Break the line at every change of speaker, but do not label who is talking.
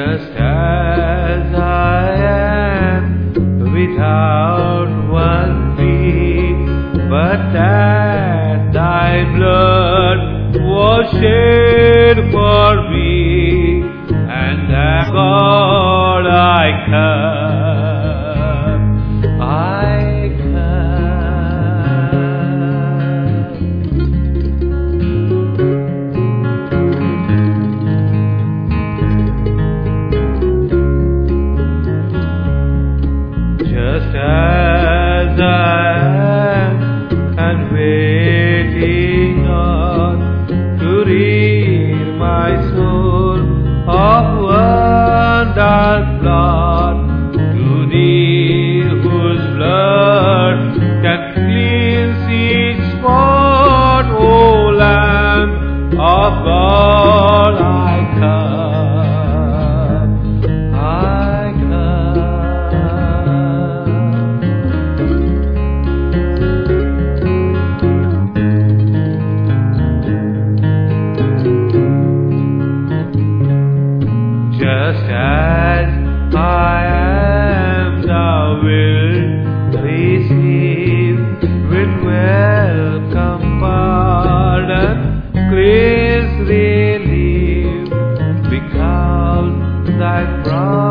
just as I am, without one plea, but that thy blood was shed for me, and that God I come. Whose blood each spot, O Lamb of I I. Just as bright bright